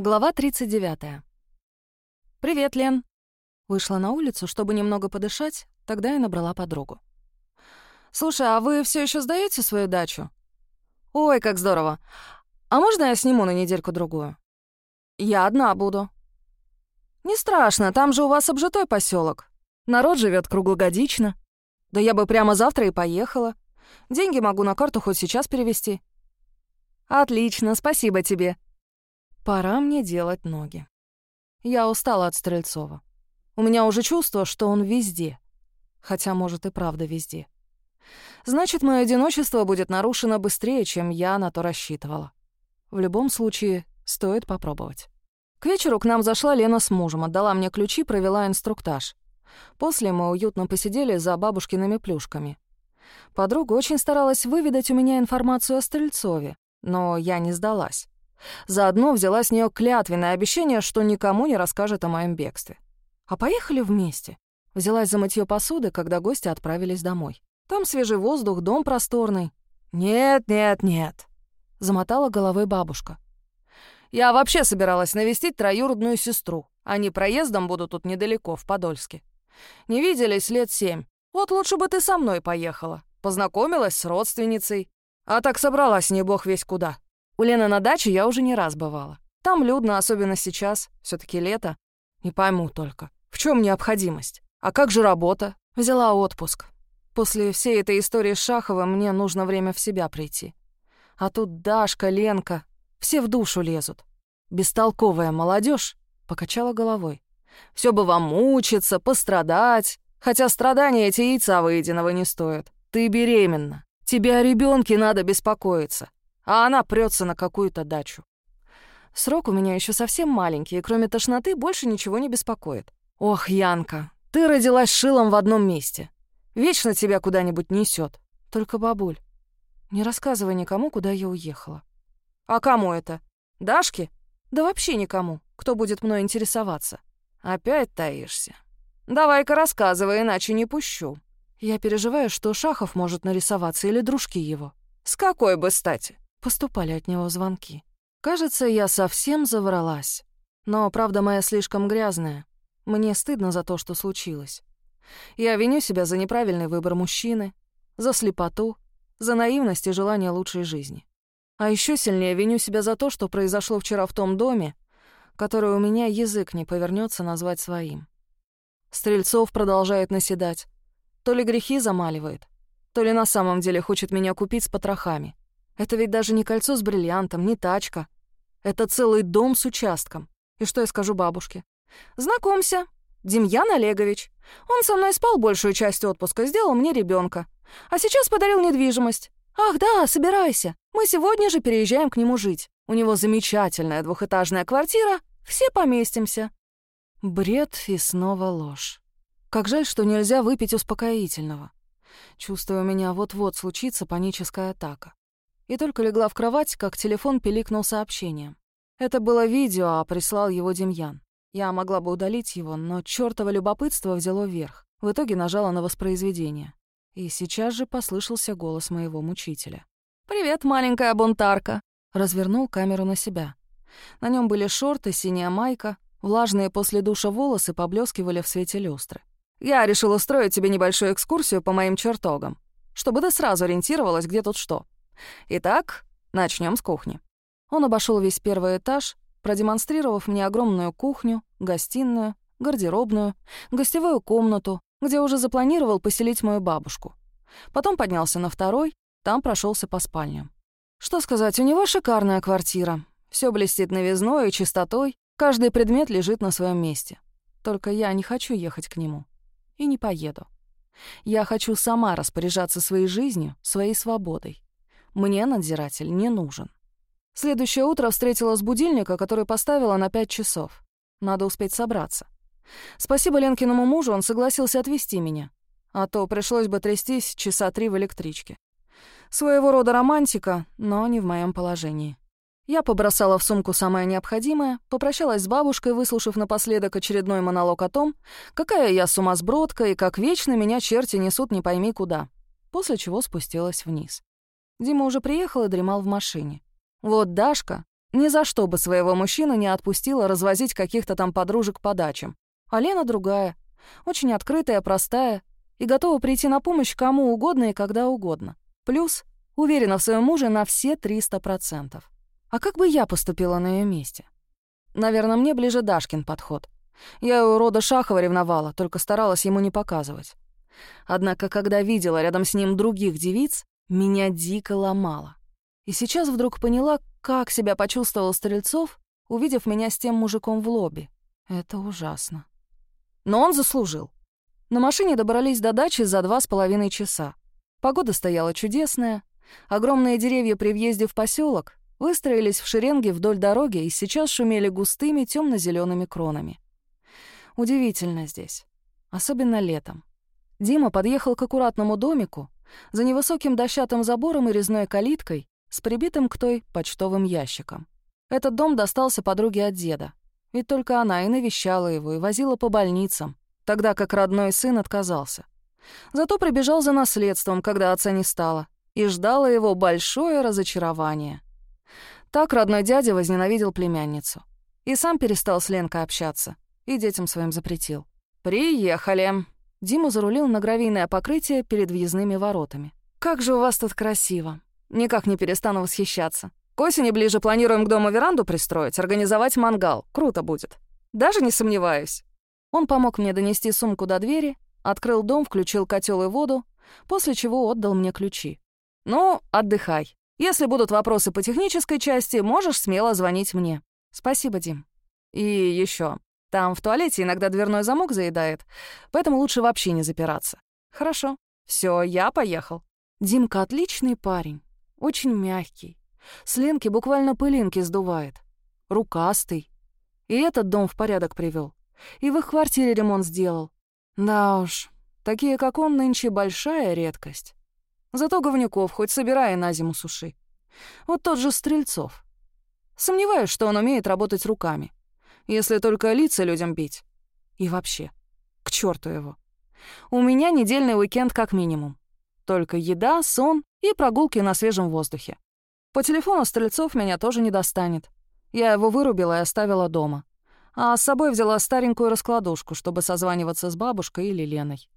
Глава 39. «Привет, Лен». Вышла на улицу, чтобы немного подышать, тогда я набрала подругу. «Слушай, а вы все еще сдаете свою дачу?» «Ой, как здорово! А можно я сниму на недельку-другую?» «Я одна буду». «Не страшно, там же у вас обжитой поселок. Народ живет круглогодично. Да я бы прямо завтра и поехала. Деньги могу на карту хоть сейчас перевести». «Отлично, спасибо тебе», Пора мне делать ноги. Я устала от Стрельцова. У меня уже чувство, что он везде. Хотя, может, и правда везде. Значит, мое одиночество будет нарушено быстрее, чем я на то рассчитывала. В любом случае, стоит попробовать. К вечеру к нам зашла Лена с мужем, отдала мне ключи, провела инструктаж. После мы уютно посидели за бабушкиными плюшками. Подруга очень старалась выведать у меня информацию о Стрельцове, но я не сдалась. Заодно взяла с нее клятвенное обещание, что никому не расскажет о моем бегстве. А поехали вместе. Взялась за мытье посуды, когда гости отправились домой. Там свежий воздух, дом просторный. «Нет, нет, нет», — замотала головой бабушка. «Я вообще собиралась навестить троюродную сестру. Они проездом будут тут недалеко, в Подольске. Не виделись лет семь. Вот лучше бы ты со мной поехала. Познакомилась с родственницей. А так собралась не бог весь куда. У Лены на даче я уже не раз бывала. Там людно, особенно сейчас, все таки лето. Не пойму только, в чем необходимость? А как же работа? Взяла отпуск. После всей этой истории с Шаховым мне нужно время в себя прийти. А тут Дашка, Ленка, все в душу лезут. Бестолковая молодежь покачала головой. Все бы вам мучиться, пострадать. Хотя страдания эти яйца выеденного не стоят. Ты беременна. Тебе о ребенке надо беспокоиться а она прется на какую-то дачу. Срок у меня еще совсем маленький, и кроме тошноты больше ничего не беспокоит. Ох, Янка, ты родилась шилом в одном месте. Вечно тебя куда-нибудь несет. Только, бабуль, не рассказывай никому, куда я уехала. А кому это? Дашке? Да вообще никому, кто будет мной интересоваться. Опять таишься. Давай-ка рассказывай, иначе не пущу. Я переживаю, что Шахов может нарисоваться или дружки его. С какой бы стати? Поступали от него звонки. Кажется, я совсем завралась. Но правда моя слишком грязная. Мне стыдно за то, что случилось. Я виню себя за неправильный выбор мужчины, за слепоту, за наивность и желание лучшей жизни. А еще сильнее виню себя за то, что произошло вчера в том доме, который у меня язык не повернется назвать своим. Стрельцов продолжает наседать. То ли грехи замаливает, то ли на самом деле хочет меня купить с потрохами. Это ведь даже не кольцо с бриллиантом, не тачка. Это целый дом с участком. И что я скажу бабушке? Знакомься, Демьян Олегович. Он со мной спал большую часть отпуска, сделал мне ребенка. А сейчас подарил недвижимость. Ах, да, собирайся. Мы сегодня же переезжаем к нему жить. У него замечательная двухэтажная квартира. Все поместимся. Бред и снова ложь. Как жаль, что нельзя выпить успокоительного. Чувствую, у меня вот-вот случится паническая атака и только легла в кровать, как телефон пиликнул сообщением. Это было видео, а прислал его Демьян. Я могла бы удалить его, но чёртово любопытство взяло верх. В итоге нажала на воспроизведение. И сейчас же послышался голос моего мучителя. «Привет, маленькая бунтарка!» Развернул камеру на себя. На нем были шорты, синяя майка, влажные после душа волосы поблескивали в свете люстры. «Я решил устроить тебе небольшую экскурсию по моим чертогам, чтобы ты сразу ориентировалась, где тут что. Итак, начнем с кухни. Он обошел весь первый этаж, продемонстрировав мне огромную кухню, гостиную, гардеробную, гостевую комнату, где уже запланировал поселить мою бабушку. Потом поднялся на второй, там прошелся по спальням. Что сказать, у него шикарная квартира. Все блестит новизной и чистотой, каждый предмет лежит на своем месте. Только я не хочу ехать к нему. И не поеду. Я хочу сама распоряжаться своей жизнью, своей свободой. Мне надзиратель не нужен. Следующее утро встретила с будильника, который поставила на пять часов. Надо успеть собраться. Спасибо Ленкиному мужу, он согласился отвезти меня. А то пришлось бы трястись часа три в электричке. Своего рода романтика, но не в моем положении. Я побросала в сумку самое необходимое, попрощалась с бабушкой, выслушав напоследок очередной монолог о том, какая я сумасбродка и как вечно меня черти несут не пойми куда, после чего спустилась вниз. Дима уже приехал и дремал в машине. Вот Дашка, Ни за что бы своего мужчину не отпустила развозить каких-то там подружек по дачам. А Лена другая. Очень открытая, простая и готова прийти на помощь кому угодно и когда угодно. Плюс уверена в своем муже на все 300%. А как бы я поступила на ее месте? Наверное, мне ближе Дашкин подход. Я у рода Шахова ревновала, только старалась ему не показывать. Однако, когда видела рядом с ним других девиц, меня дико ломало. И сейчас вдруг поняла, как себя почувствовал Стрельцов, увидев меня с тем мужиком в лобби. Это ужасно. Но он заслужил. На машине добрались до дачи за два с половиной часа. Погода стояла чудесная. Огромные деревья при въезде в поселок выстроились в шеренге вдоль дороги и сейчас шумели густыми темно-зелеными кронами. Удивительно здесь, особенно летом. Дима подъехал к аккуратному домику за невысоким дощатым забором и резной калиткой с прибитым к той почтовым ящиком. Этот дом достался подруге от деда, ведь только она и навещала его, и возила по больницам, тогда как родной сын отказался. Зато прибежал за наследством, когда отца не стало, и ждало его большое разочарование. Так родной дядя возненавидел племянницу. И сам перестал с Ленкой общаться, и детям своим запретил. «Приехали!» Дима зарулил на гравийное покрытие перед въездными воротами. «Как же у вас тут красиво! Никак не перестану восхищаться. К осени ближе планируем к дому веранду пристроить, организовать мангал. Круто будет. Даже не сомневаюсь». Он помог мне донести сумку до двери, открыл дом, включил котел и воду, после чего отдал мне ключи. «Ну, отдыхай. Если будут вопросы по технической части, можешь смело звонить мне». «Спасибо, Дим». «И еще. Там в туалете иногда дверной замок заедает, поэтому лучше вообще не запираться». «Хорошо. Все, я поехал». Димка отличный парень, очень мягкий. С Ленки буквально пылинки сдувает. Рукастый. И этот дом в порядок привел. И в их квартире ремонт сделал. Да уж, такие, как он, нынче большая редкость. Зато говнюков хоть собирай на зиму суши. Вот тот же Стрельцов. Сомневаюсь, что он умеет работать руками. Если только лица людям бить. И вообще, к черту его. У меня недельный уикенд как минимум. Только еда, сон и прогулки на свежем воздухе. По телефону Стрельцов меня тоже не достанет. Я его вырубила и оставила дома а с собой взяла старенькую раскладушку, чтобы созваниваться с бабушкой или Леной.